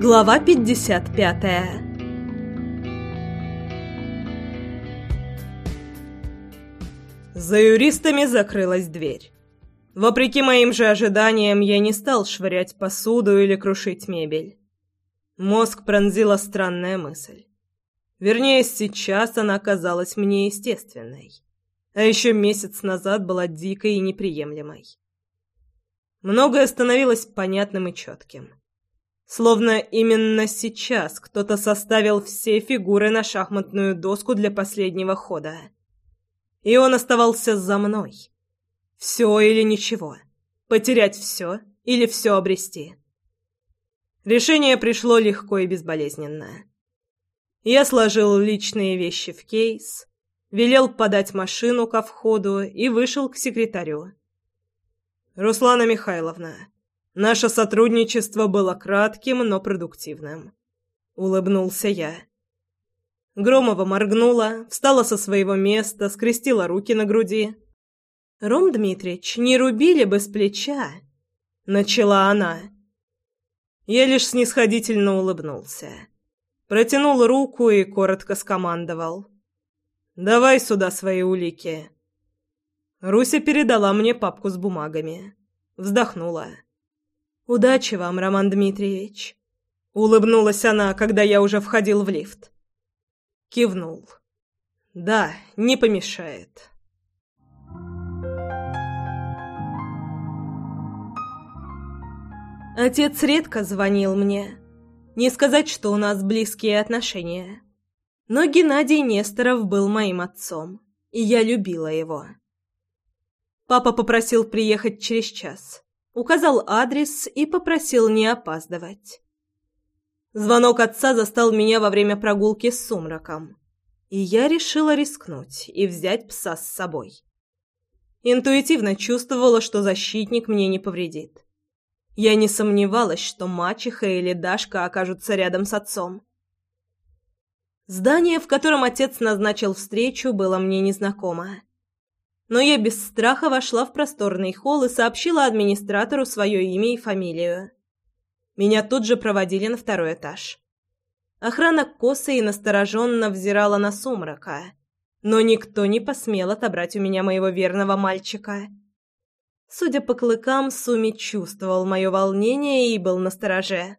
Глава 55 За юристами закрылась дверь. Вопреки моим же ожиданиям, я не стал швырять посуду или крушить мебель. Мозг пронзила странная мысль. Вернее, сейчас она казалась мне естественной. А еще месяц назад была дикой и неприемлемой. Многое становилось понятным и четким. Словно именно сейчас кто-то составил все фигуры на шахматную доску для последнего хода. И он оставался за мной. Все или ничего. Потерять все или все обрести. Решение пришло легко и безболезненно. Я сложил личные вещи в кейс, велел подать машину ко входу и вышел к секретарю. «Руслана Михайловна, наше сотрудничество было кратким, но продуктивным», — улыбнулся я. Громова моргнула, встала со своего места, скрестила руки на груди. «Ром Дмитрич, не рубили бы с плеча!» — начала она. Я лишь снисходительно улыбнулся. Протянул руку и коротко скомандовал. «Давай сюда свои улики». Руся передала мне папку с бумагами. Вздохнула. «Удачи вам, Роман Дмитриевич!» Улыбнулась она, когда я уже входил в лифт. Кивнул. «Да, не помешает». Отец редко звонил мне. Не сказать, что у нас близкие отношения. Но Геннадий Несторов был моим отцом, и я любила его. Папа попросил приехать через час. Указал адрес и попросил не опаздывать. Звонок отца застал меня во время прогулки с сумраком, и я решила рискнуть и взять пса с собой. Интуитивно чувствовала, что защитник мне не повредит. Я не сомневалась, что мачеха или Дашка окажутся рядом с отцом. Здание, в котором отец назначил встречу, было мне незнакомо. Но я без страха вошла в просторный холл и сообщила администратору свое имя и фамилию. Меня тут же проводили на второй этаж. Охрана косо и настороженно взирала на сумрака, но никто не посмел отобрать у меня моего верного мальчика — Судя по клыкам, Суми чувствовал мое волнение и был настороже.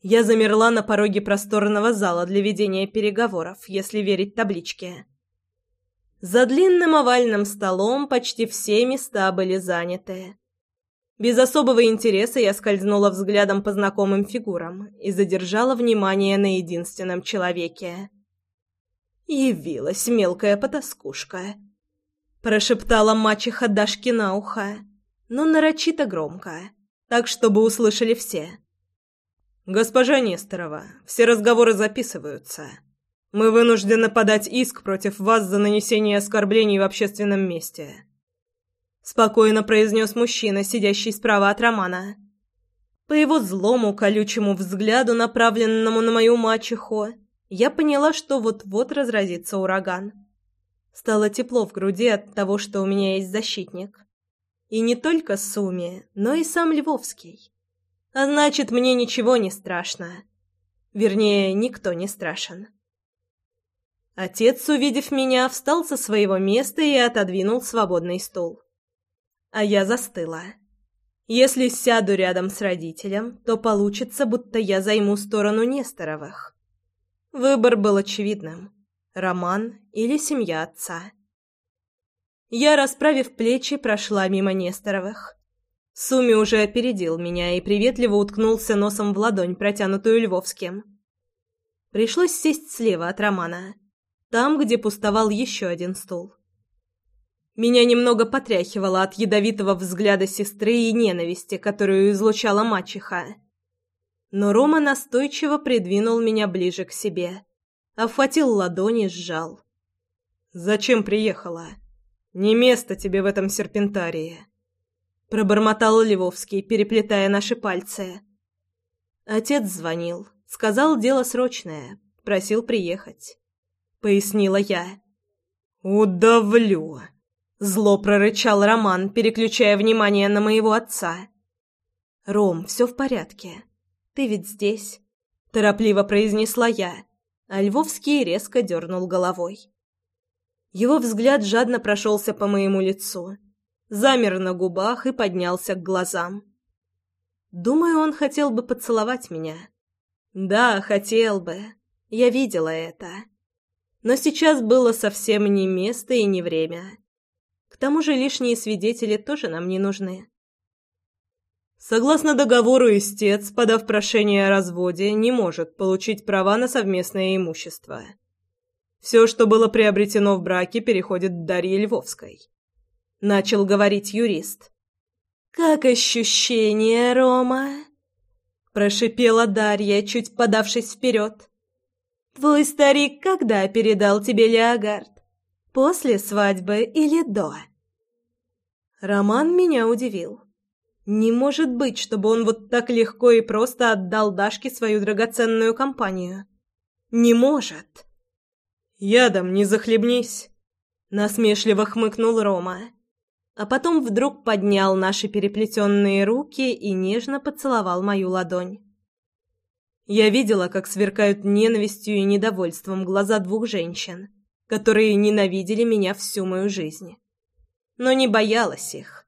Я замерла на пороге просторного зала для ведения переговоров, если верить табличке. За длинным овальным столом почти все места были заняты. Без особого интереса я скользнула взглядом по знакомым фигурам и задержала внимание на единственном человеке. Явилась мелкая потаскушка — прошептала мачеха Дашки на ухо, но нарочито громко, так, чтобы услышали все. «Госпожа Несторова, все разговоры записываются. Мы вынуждены подать иск против вас за нанесение оскорблений в общественном месте», — спокойно произнес мужчина, сидящий справа от Романа. По его злому, колючему взгляду, направленному на мою мачеху, я поняла, что вот-вот разразится ураган. Стало тепло в груди от того, что у меня есть защитник. И не только Суми, но и сам Львовский. А значит, мне ничего не страшно. Вернее, никто не страшен. Отец, увидев меня, встал со своего места и отодвинул свободный стул. А я застыла. Если сяду рядом с родителем, то получится, будто я займу сторону Несторовых. Выбор был очевидным. Роман или семья отца. Я, расправив плечи, прошла мимо Несторовых. Суми уже опередил меня и приветливо уткнулся носом в ладонь, протянутую Львовским. Пришлось сесть слева от Романа, там, где пустовал еще один стул. Меня немного потряхивало от ядовитого взгляда сестры и ненависти, которую излучала мачеха. Но Рома настойчиво придвинул меня ближе к себе обхватил ладони, сжал. «Зачем приехала? Не место тебе в этом серпентарии!» Пробормотал Львовский, переплетая наши пальцы. Отец звонил, сказал дело срочное, просил приехать. Пояснила я. «Удавлю!» Зло прорычал Роман, переключая внимание на моего отца. «Ром, все в порядке. ты ведь здесь», — торопливо произнесла я, а Львовский резко дернул головой. Его взгляд жадно прошелся по моему лицу, замер на губах и поднялся к глазам. Думаю, он хотел бы поцеловать меня. Да, хотел бы. Я видела это. Но сейчас было совсем не место и не время. К тому же лишние свидетели тоже нам не нужны. Согласно договору, истец, подав прошение о разводе, не может получить права на совместное имущество. Все, что было приобретено в браке, переходит к Дарье Львовской. Начал говорить юрист. «Как ощущение, Рома?» Прошипела Дарья, чуть подавшись вперед. «Твой старик когда передал тебе Леогард? После свадьбы или до?» Роман меня удивил. Не может быть, чтобы он вот так легко и просто отдал Дашке свою драгоценную компанию. Не может. «Ядом не захлебнись!» — насмешливо хмыкнул Рома а потом вдруг поднял наши переплетенные руки и нежно поцеловал мою ладонь. Я видела, как сверкают ненавистью и недовольством глаза двух женщин, которые ненавидели меня всю мою жизнь. Но не боялась их.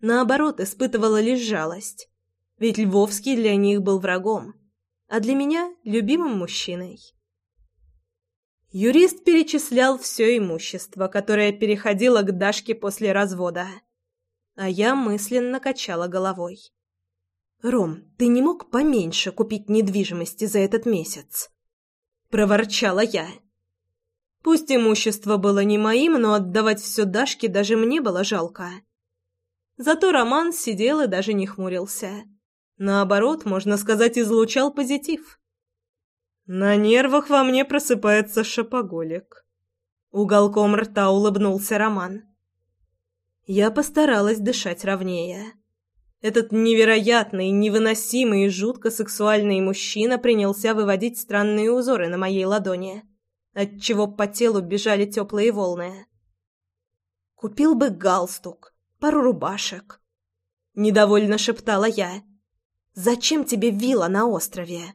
Наоборот, испытывала лишь жалость. Ведь Львовский для них был врагом, а для меня — любимым мужчиной. Юрист перечислял все имущество, которое переходило к Дашке после развода. А я мысленно качала головой. «Ром, ты не мог поменьше купить недвижимости за этот месяц?» Проворчала я. Пусть имущество было не моим, но отдавать все Дашке даже мне было жалко. Зато Роман сидел и даже не хмурился. Наоборот, можно сказать, излучал позитив. На нервах во мне просыпается шопоголик. Уголком рта улыбнулся Роман. Я постаралась дышать ровнее. Этот невероятный, невыносимый и жутко сексуальный мужчина принялся выводить странные узоры на моей ладони, отчего по телу бежали теплые волны. «Купил бы галстук, пару рубашек», — недовольно шептала я. «Зачем тебе вилла на острове?»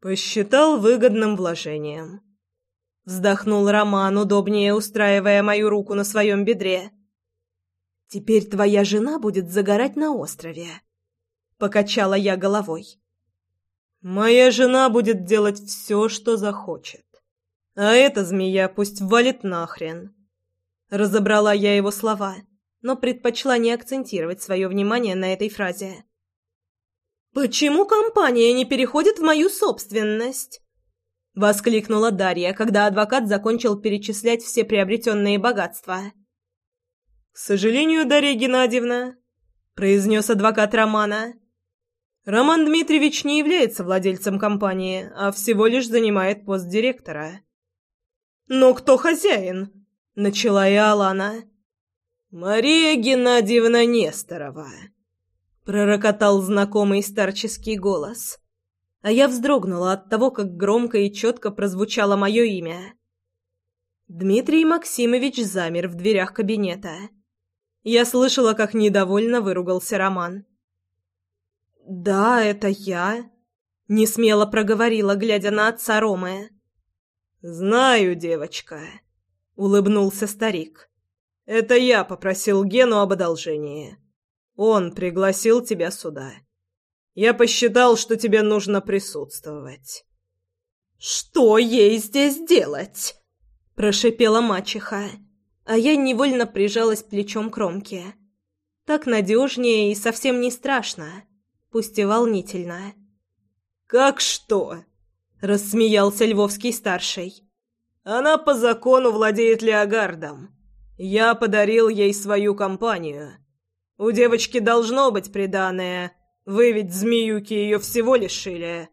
Посчитал выгодным вложением. Вздохнул Роман, удобнее устраивая мою руку на своем бедре. «Теперь твоя жена будет загорать на острове», — покачала я головой. «Моя жена будет делать все, что захочет. А эта змея пусть валит нахрен». Разобрала я его слова, но предпочла не акцентировать свое внимание на этой фразе. «Почему компания не переходит в мою собственность?» — воскликнула Дарья, когда адвокат закончил перечислять все приобретенные богатства. «К сожалению, Дарья Геннадьевна», — произнес адвокат Романа, — «Роман Дмитриевич не является владельцем компании, а всего лишь занимает пост директора». «Но кто хозяин?» — начала и Алана. «Мария Геннадьевна Несторова», пророкотал знакомый старческий голос. А я вздрогнула от того, как громко и четко прозвучало мое имя. Дмитрий Максимович замер в дверях кабинета. Я слышала, как недовольно выругался Роман. «Да, это я», — несмело проговорила, глядя на отца Ромы. «Знаю, девочка», — улыбнулся старик. «Это я попросил Гену об одолжении. Он пригласил тебя сюда. Я посчитал, что тебе нужно присутствовать». «Что ей здесь делать?» – прошипела мачеха, а я невольно прижалась плечом к Ромке. Так надежнее и совсем не страшно, пусть и волнительно. «Как что?» – рассмеялся Львовский-старший. «Она по закону владеет Леогардом. Я подарил ей свою компанию. У девочки должно быть приданое. Вы ведь змеюки ее всего лишили.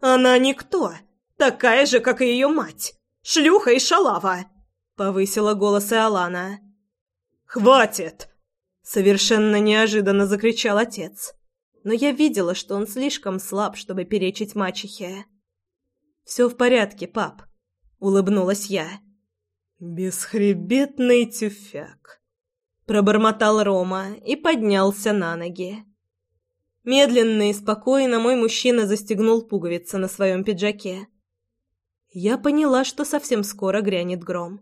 Она никто. Такая же, как и ее мать. Шлюха и шалава. Повысила голос Алана. «Хватит!» Совершенно неожиданно закричал отец. Но я видела, что он слишком слаб, чтобы перечить мачехе. «Все в порядке, пап», — улыбнулась я. «Бесхребетный тюфяк», пробормотал Рома и поднялся на ноги. Медленно и спокойно мой мужчина застегнул пуговицы на своем пиджаке. Я поняла, что совсем скоро грянет гром.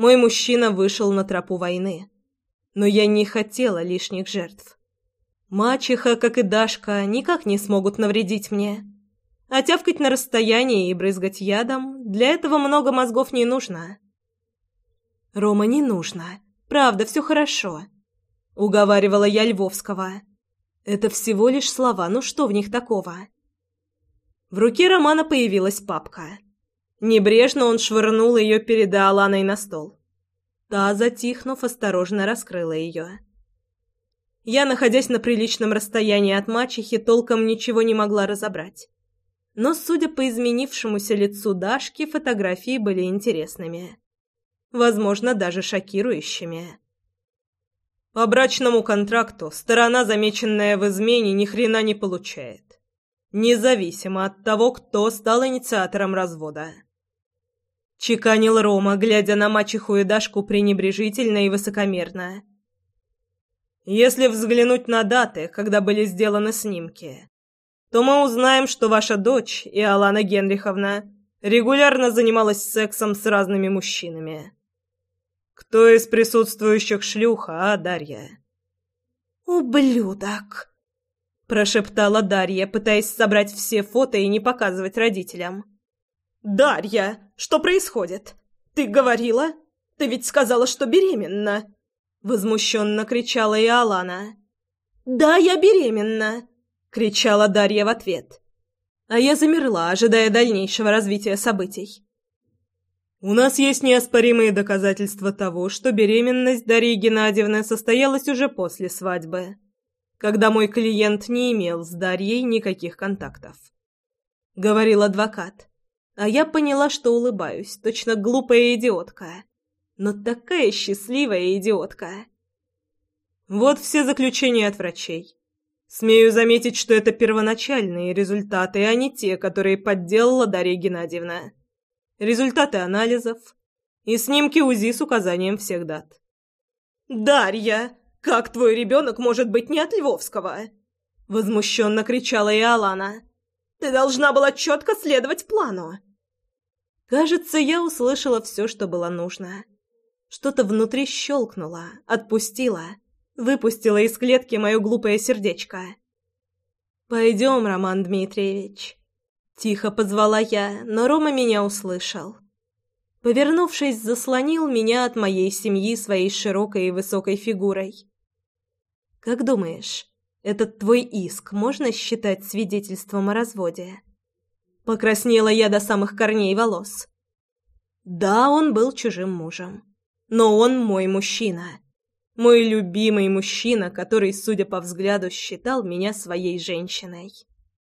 Мой мужчина вышел на тропу войны. Но я не хотела лишних жертв. Мачеха, как и Дашка, никак не смогут навредить мне. А тявкать на расстоянии и брызгать ядом – для этого много мозгов не нужно. «Рома, не нужно. Правда, все хорошо», – уговаривала я Львовского. «Это всего лишь слова, ну что в них такого?» В руке Романа появилась папка. Небрежно он швырнул ее перед Аланой на стол. Та, затихнув, осторожно раскрыла ее. Я, находясь на приличном расстоянии от мачехи, толком ничего не могла разобрать. Но, судя по изменившемуся лицу Дашки, фотографии были интересными. Возможно, даже шокирующими. По брачному контракту сторона, замеченная в измене, ни хрена не получает. Независимо от того, кто стал инициатором развода. Чеканил Рома, глядя на мачеху и Дашку пренебрежительно и высокомерно. Если взглянуть на даты, когда были сделаны снимки, то мы узнаем, что ваша дочь, Иолана Генриховна, регулярно занималась сексом с разными мужчинами. Кто из присутствующих шлюха, а, Дарья? «Ублюдок!» – прошептала Дарья, пытаясь собрать все фото и не показывать родителям. «Дарья, что происходит? Ты говорила? Ты ведь сказала, что беременна!» Возмущенно кричала и Алана. «Да, я беременна!» — кричала Дарья в ответ. А я замерла, ожидая дальнейшего развития событий. У нас есть неоспоримые доказательства того, что беременность Дарьи Геннадьевны состоялась уже после свадьбы, когда мой клиент не имел с Дарьей никаких контактов. Говорил адвокат. А я поняла, что улыбаюсь, точно глупая идиотка но такая счастливая идиотка. Вот все заключения от врачей. Смею заметить, что это первоначальные результаты, а не те, которые подделала Дарья Геннадьевна. Результаты анализов и снимки УЗИ с указанием всех дат. «Дарья, как твой ребенок может быть не от Львовского?» Возмущенно кричала и Алана. «Ты должна была четко следовать плану». Кажется, я услышала все, что было нужно. Что-то внутри щелкнуло, отпустило, выпустило из клетки мое глупое сердечко. «Пойдем, Роман Дмитриевич». Тихо позвала я, но Рома меня услышал. Повернувшись, заслонил меня от моей семьи своей широкой и высокой фигурой. «Как думаешь, этот твой иск можно считать свидетельством о разводе?» Покраснела я до самых корней волос. Да, он был чужим мужем. Но он мой мужчина. Мой любимый мужчина, который, судя по взгляду, считал меня своей женщиной.